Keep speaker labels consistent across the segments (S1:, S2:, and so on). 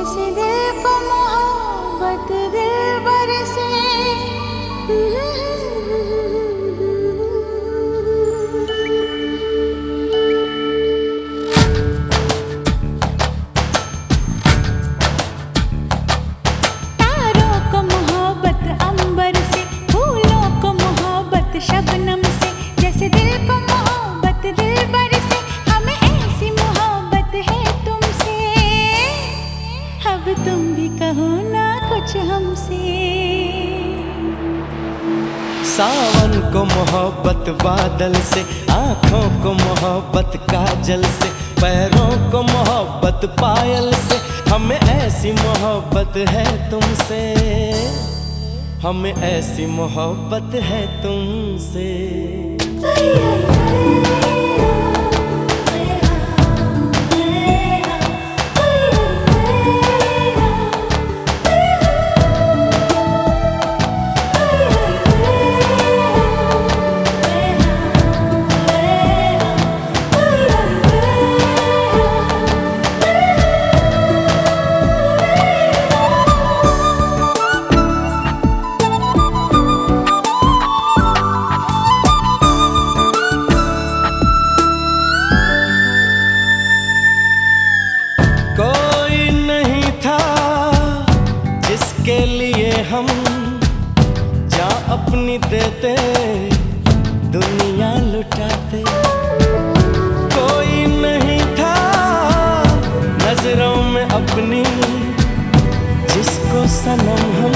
S1: I see you come on. सावन को मोहब्बत बादल से, आँखों को मोहब्बत काजल से, पैरों को मोहब्बत पायल से, हमें ऐसी मोहब्बत है तुमसे, हमें ऐसी मोहब्बत है तुमसे। जिसके लिए हम जा अपनी देते, दुनिया लुटाते। कोई नहीं था नज़रों में अपनी, जिसको सनम हम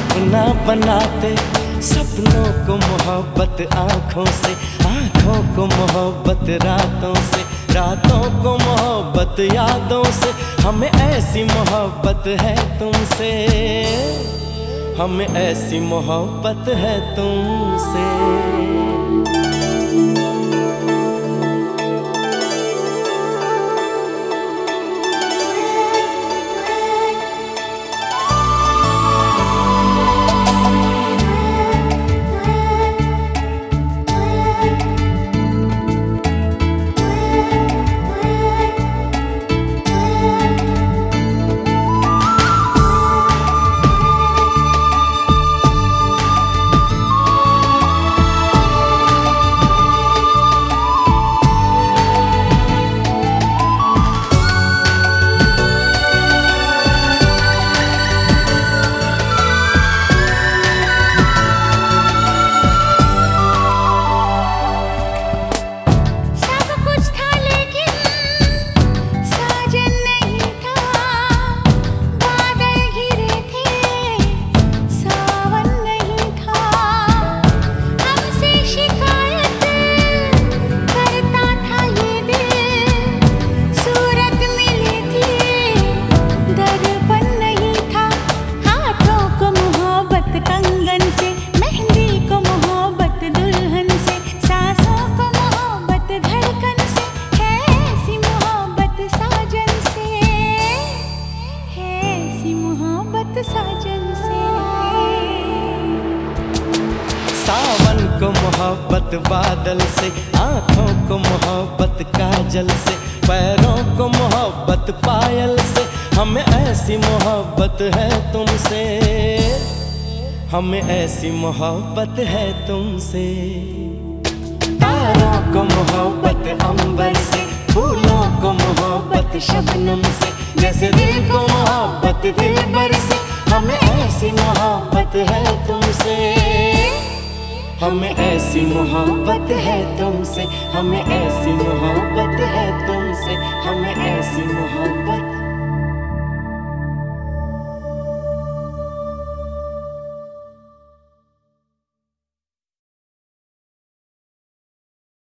S1: अपना बनाते। सपनों को मोहब्बत आँखों से, आँखों को मोहब्बत रातों से। रातों को मोहब्बत यादों से, हमें ऐसी मोहब्बत है तुमसे। हमें ऐसी मोहब्बत है तुमसे।
S2: मोहब्बत साजन से।
S1: सावन को मोहब्बत, बादल से, आँखों को मोहब्बत, काजल से, पैरों को मोहब्बत, पायल से। हमें ऐसी मोहब्बत है तुमसे, हमें ऐसी मोहब्बत है तुमसे। तारों को मोहब्बत, अंबर से, फूलों को मोहब्बत, शबनम से। जैसे दिल को मोहब्बत दिल भर से, हमें ऐसी मोहब्बत है तुमसे। हमें ऐसी मोहब्बत है तुमसे, हमें ऐसी मोहब्बत है तुमसे, हमें ऐसी मोहब्बत